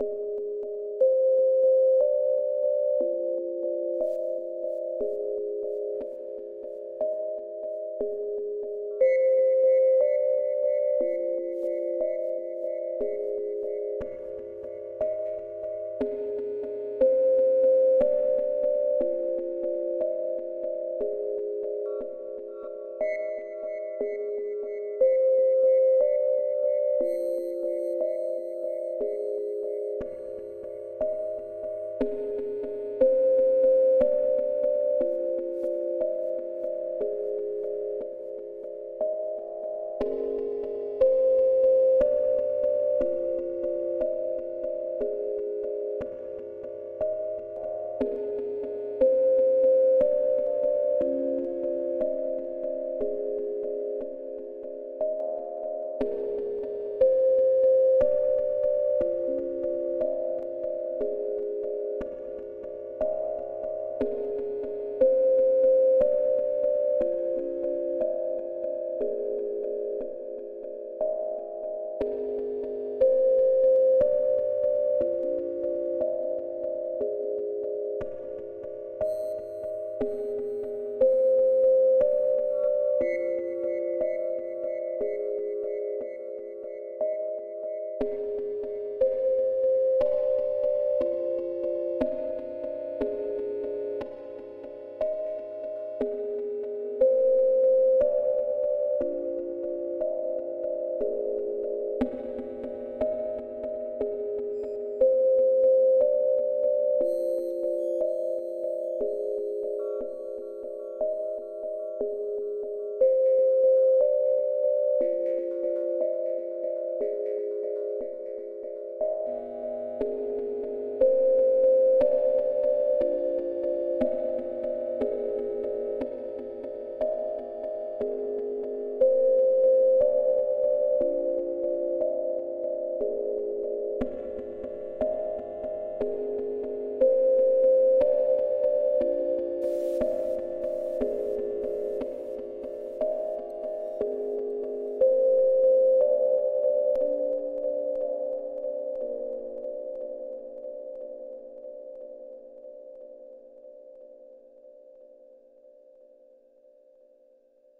you